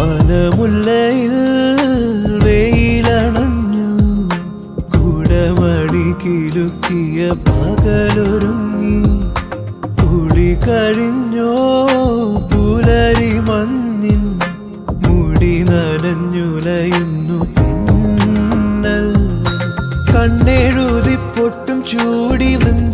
വനമുല്ലയിൽ വെയിലണഞ്ഞു. കുടമടി കിലുക്കിയ പകലൊരുങ്ങി. കുടി കഴിഞ്ഞോ പുലരി മഞ്ഞിൻ. മുടി നനഞ്ഞുലയുന്നു കണ്ണെഴുതിപ്പൊട്ടും ചൂടി വന്നു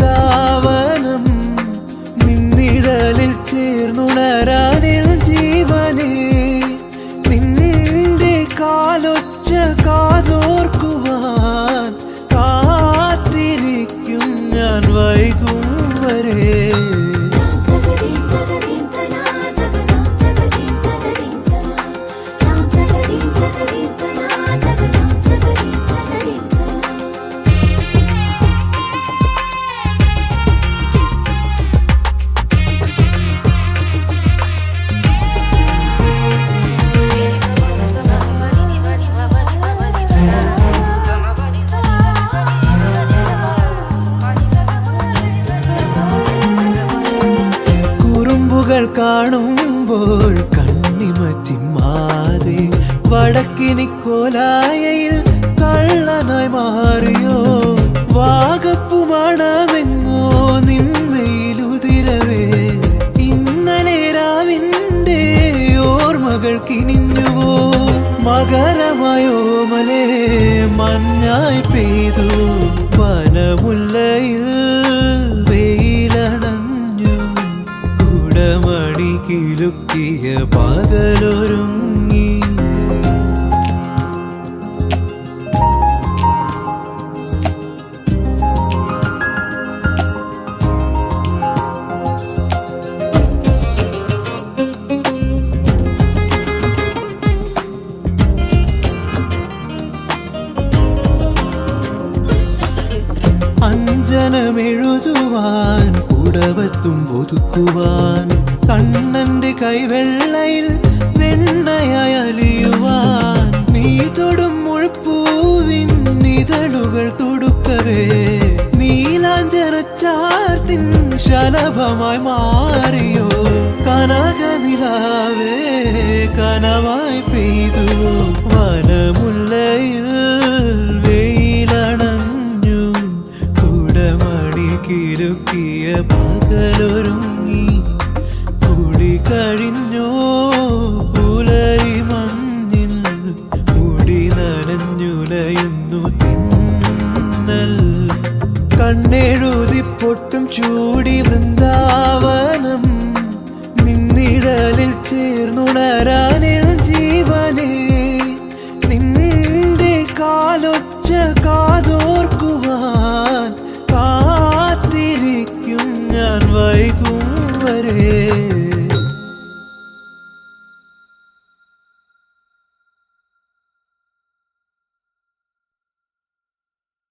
കാണുമ്പോൾ കണ്ണിമച്ചിമാതെ വടക്കിനി കോലായയിൽ കള്ളനായി മാറിയോ? വാഗപ്പു നിമ്മയിലുതിരവേ ഇന്നലെ രാവിന്റെ ഓർമ്മകൾ കിനിഞ്ഞുവോ മകരമായോ മലേ മഞ്ഞായി പെയ്തു. പകലൊരുങ്ങി. അഞ്ജനമെഴുതുവാൻ കുടവത്തും ഒതുക്കുവാൻ. കണ്ണന്റെ കൈവെള്ളയിൽ വെണ്ണയായി അലിയുവാൻ. നീ തൊടും മുൾപ്പൂവിൻ നിതളുകൾ തൊടുക്കവേ. നീലാഞ്ചനച്ചാർത്തിൻ ശലഭമായി മാറിയോ. കനകനിലാവേ കനവായി പെയ്തുവോ. കിലുക്കിയ പകലൊരുങ്ങി കുടി കഴിഞ്ഞോ? പുലരി മഞ്ഞിൽ മുടി നനഞ്ഞുലയുന്നു തിന്നൽ കണ്ണെഴുതി പൊട്ടും ചൂടി വൃന്ദാവനം നിന്നിഴലിൽ ചേർന്നുണരാനിൽ வைகும் வரே.